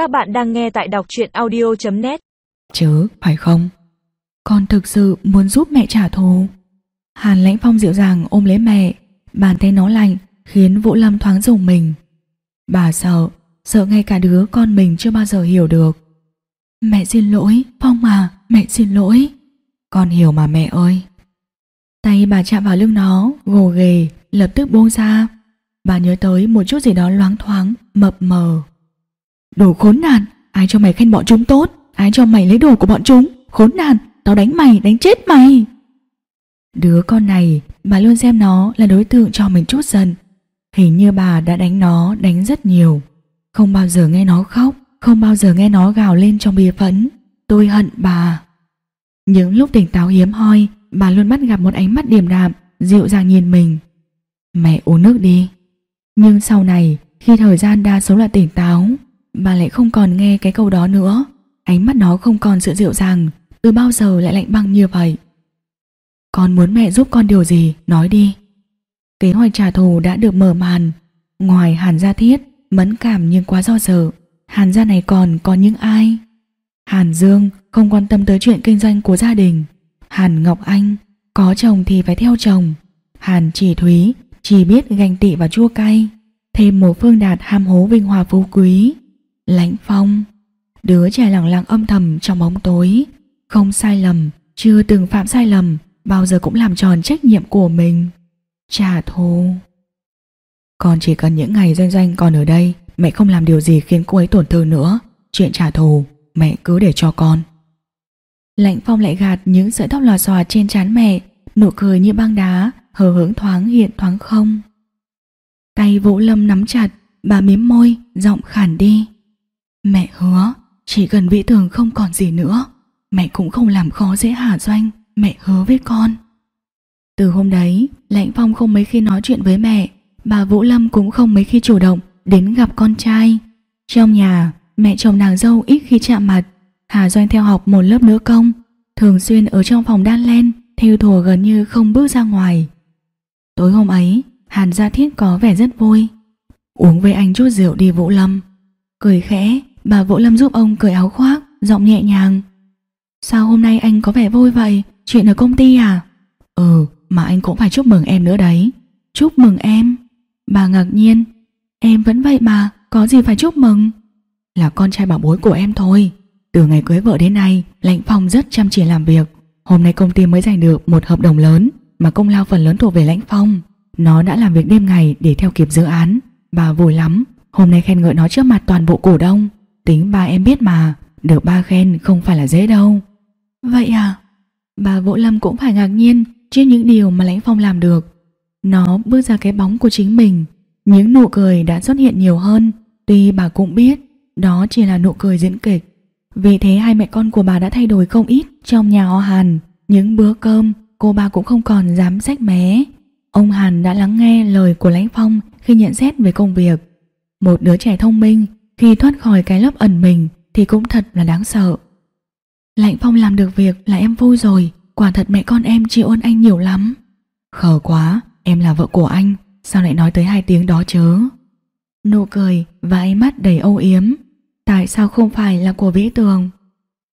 Các bạn đang nghe tại đọc truyện audio.net Chứ, phải không? Con thực sự muốn giúp mẹ trả thù. Hàn lãnh phong dịu dàng ôm lấy mẹ, bàn tay nó lạnh khiến Vũ Lâm thoáng dùng mình. Bà sợ, sợ ngay cả đứa con mình chưa bao giờ hiểu được. Mẹ xin lỗi, Phong à, mẹ xin lỗi. Con hiểu mà mẹ ơi. Tay bà chạm vào lưng nó, gồ ghề, lập tức buông ra. Bà nhớ tới một chút gì đó loáng thoáng, mập mờ. Đồ khốn nạn, ai cho mày khen bọn chúng tốt, ai cho mày lấy đồ của bọn chúng, khốn nạn, tao đánh mày, đánh chết mày. Đứa con này, bà luôn xem nó là đối tượng cho mình chút giận. Hình như bà đã đánh nó, đánh rất nhiều. Không bao giờ nghe nó khóc, không bao giờ nghe nó gào lên trong bia phẫn. Tôi hận bà. Những lúc tỉnh táo hiếm hoi, bà luôn bắt gặp một ánh mắt điềm đạm, dịu dàng nhìn mình. Mẹ uống nước đi. Nhưng sau này, khi thời gian đa số là tỉnh táo, bà lại không còn nghe cái câu đó nữa. Ánh mắt nó không còn sự dịu dàng, từ bao giờ lại lạnh băng như vậy. Con muốn mẹ giúp con điều gì, nói đi. Kế hoạch trả thù đã được mở màn. Ngoài Hàn Gia Thiết, mẫn cảm nhưng quá do dự. Hàn Gia này còn có những ai? Hàn Dương không quan tâm tới chuyện kinh doanh của gia đình. Hàn Ngọc Anh, có chồng thì phải theo chồng. Hàn Chỉ Thúy chỉ biết ganh tị và chua cay. Thêm một phương đạt ham hố vinh hòa phú quý. Lãnh Phong, đứa trẻ lặng lặng âm thầm trong bóng tối. Không sai lầm, chưa từng phạm sai lầm, bao giờ cũng làm tròn trách nhiệm của mình. Trả thù. còn chỉ cần những ngày doanh doanh còn ở đây, mẹ không làm điều gì khiến cô ấy tổn thương nữa. Chuyện trả thù, mẹ cứ để cho con. Lãnh phong lại gạt những sợi tóc lò xòa trên trán mẹ, nụ cười như băng đá, hờ hững thoáng hiện thoáng không. Tay Vũ Lâm nắm chặt, bà mím môi, giọng khản đi. Mẹ hứa, chỉ cần vĩ tường không còn gì nữa, mẹ cũng không làm khó dễ Hà Doanh, mẹ hứa với con. Từ hôm đấy, Lãnh Phong không mấy khi nói chuyện với mẹ, bà Vũ Lâm cũng không mấy khi chủ động đến gặp con trai. Trong nhà, mẹ chồng nàng dâu ít khi chạm mặt, Hà Doanh theo học một lớp nữ công, thường xuyên ở trong phòng đan len, theo thùa gần như không bước ra ngoài. Tối hôm ấy, Hàn Gia Thiết có vẻ rất vui. Uống với anh chút rượu đi Vũ Lâm. Cười khẽ, bà Vũ Lâm giúp ông cởi áo khoác, giọng nhẹ nhàng. Sao hôm nay anh có vẻ vui vậy? Chuyện ở công ty à? Ừ, mà anh cũng phải chúc mừng em nữa đấy. Chúc mừng em. Bà ngạc nhiên. Em vẫn vậy mà, có gì phải chúc mừng? Là con trai bảo bối của em thôi. Từ ngày cưới vợ đến nay, Lãnh Phong rất chăm chỉ làm việc. Hôm nay công ty mới giành được một hợp đồng lớn mà công lao phần lớn thuộc về Lãnh Phong. Nó đã làm việc đêm ngày để theo kịp dự án. Bà vui lắm, hôm nay khen ngợi nó trước mặt toàn bộ cổ đông. Tính ba em biết mà, được ba khen không phải là dễ đâu. Vậy à? Bà Vũ Lâm cũng phải ngạc nhiên trước những điều mà Lãnh Phong làm được. Nó bước ra cái bóng của chính mình. Những nụ cười đã xuất hiện nhiều hơn. Tuy bà cũng biết đó chỉ là nụ cười diễn kịch. Vì thế hai mẹ con của bà đã thay đổi không ít trong nhà họ Hàn. Những bữa cơm cô bà cũng không còn dám sách mé. Ông Hàn đã lắng nghe lời của Lãnh Phong khi nhận xét về công việc. Một đứa trẻ thông minh khi thoát khỏi cái lớp ẩn mình thì cũng thật là đáng sợ. Lạnh Phong làm được việc là em vui rồi, quả thật mẹ con em chịu ơn anh nhiều lắm. Khờ quá, em là vợ của anh, sao lại nói tới hai tiếng đó chứ? Nụ cười và ánh mắt đầy âu yếm, tại sao không phải là của Vĩ Tường?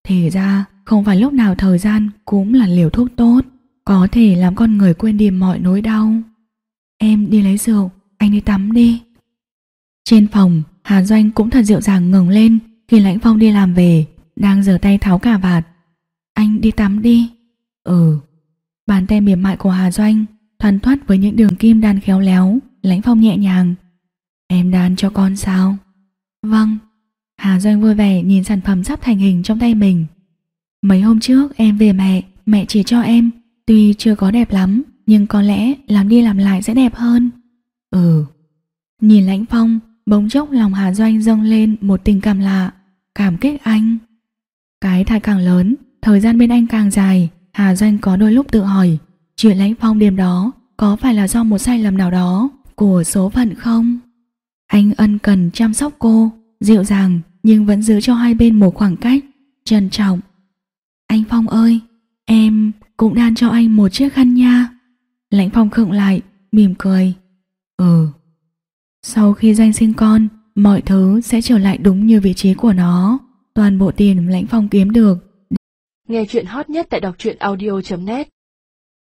Thì ra, không phải lúc nào thời gian cũng là liều thuốc tốt, có thể làm con người quên đi mọi nỗi đau. Em đi lấy rượu, anh đi tắm đi. Trên phòng, Hà Doanh cũng thật dịu dàng ngừng lên khi Lãnh Phong đi làm về, đang giở tay tháo cả vạt. Anh đi tắm đi. Ừ. Bàn tay mềm mại của Hà Doanh thoăn thoát với những đường kim đan khéo léo, Lãnh Phong nhẹ nhàng. Em đan cho con sao? Vâng. Hà Doanh vui vẻ nhìn sản phẩm sắp thành hình trong tay mình. Mấy hôm trước em về mẹ, mẹ chỉ cho em, tuy chưa có đẹp lắm, nhưng có lẽ làm đi làm lại sẽ đẹp hơn. Ừ. Nhìn Lãnh Phong, bỗng chốc lòng Hà Doanh dâng lên một tình cảm lạ, cảm kích anh. Cái thai càng lớn, thời gian bên anh càng dài, Hà Doanh có đôi lúc tự hỏi, chuyện Lãnh Phong đêm đó có phải là do một sai lầm nào đó của số phận không? Anh ân cần chăm sóc cô, dịu dàng nhưng vẫn giữ cho hai bên một khoảng cách, trân trọng. Anh Phong ơi, em cũng đan cho anh một chiếc khăn nha. Lãnh Phong khựng lại, mỉm cười. Ừ. Sau khi danh sinh con, mọi thứ sẽ trở lại đúng như vị trí của nó. Toàn bộ tiền Lãnh Phong kiếm được Nghe chuyện hot nhất tại đọc truyện audio.net